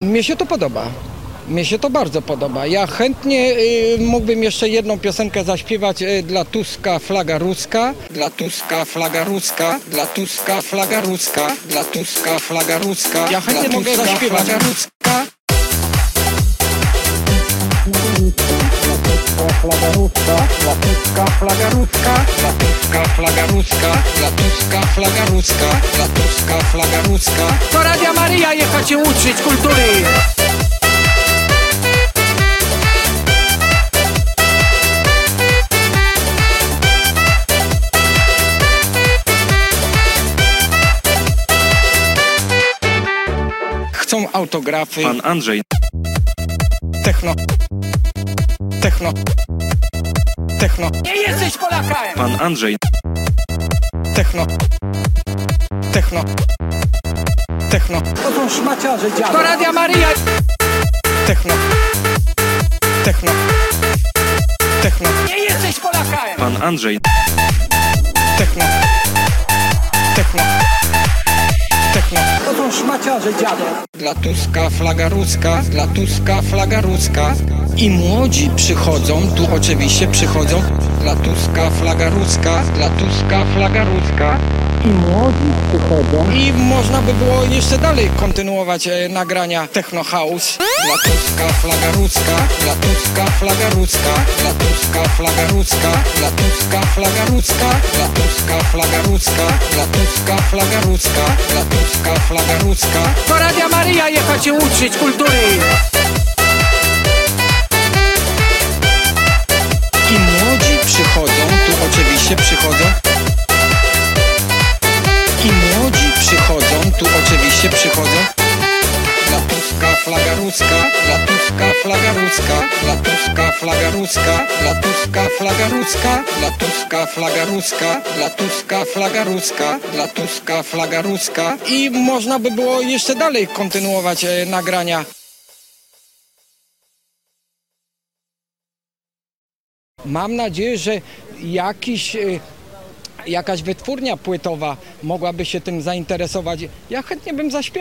Mnie się to podoba. Mnie się to bardzo podoba. Ja chętnie y, mógłbym jeszcze jedną piosenkę zaśpiewać y, dla Tuska flaga ruska, dla Tuska flaga ruska, dla Tuska flaga ruska, dla Tuska flaga ruska. Ja chętnie mogę zaśpiewać. Flaga ruska. Flaga ruska, dla Tuska flaga ruska, dla Tuska flaga ruska, dla Tuska flaga ruska, dla Tuska flaga ruska. To Radia Maryja jechać się uczyć kultury. Chcą autografy. Pan Andrzej, Techno. Techno. Techno. Nie jesteś Polakiem. pan Andrzej, Techno. Techno. Techno. To są szmaciarze dziady. To Radia Maryja. Techno. Techno. Techno. Nie jesteś Polakiem. pan Andrzej, Techno. Techno. Techno. To są szmaciarze dziady. Dla Tuska flaga ruska, dla Tuska flaga ruska. I młodzi przychodzą, tu oczywiście przychodzą. Dla Tuska flaga ruska, dla Tuska flaga ruska. I młodzi przychodzą. I można by było jeszcze dalej kontynuować e, nagrania Techno House. Dla Tuska flaga ruska, dla Tuska flaga ruska, dla Tuska flaga ruska, dla Tuska flaga ruska, dla Tuska flaga ruska, dla Tuska flaga ruska, dla Tuska flaga ruska. To Radia Maryja jechać się uczyć kultury. Ruska, dla Tuska flaga ruska, dla Tuska flaga ruska, dla Tuska flaga ruska, dla Tuska flaga ruska, dla Tuska flaga ruska, dla Tuska flaga ruska. I można by było jeszcze dalej kontynuować e, nagrania Mam nadzieję, że jakiś, y, jakaś wytwórnia płytowa mogłaby się tym zainteresować. Ja chętnie bym zaśpiewał.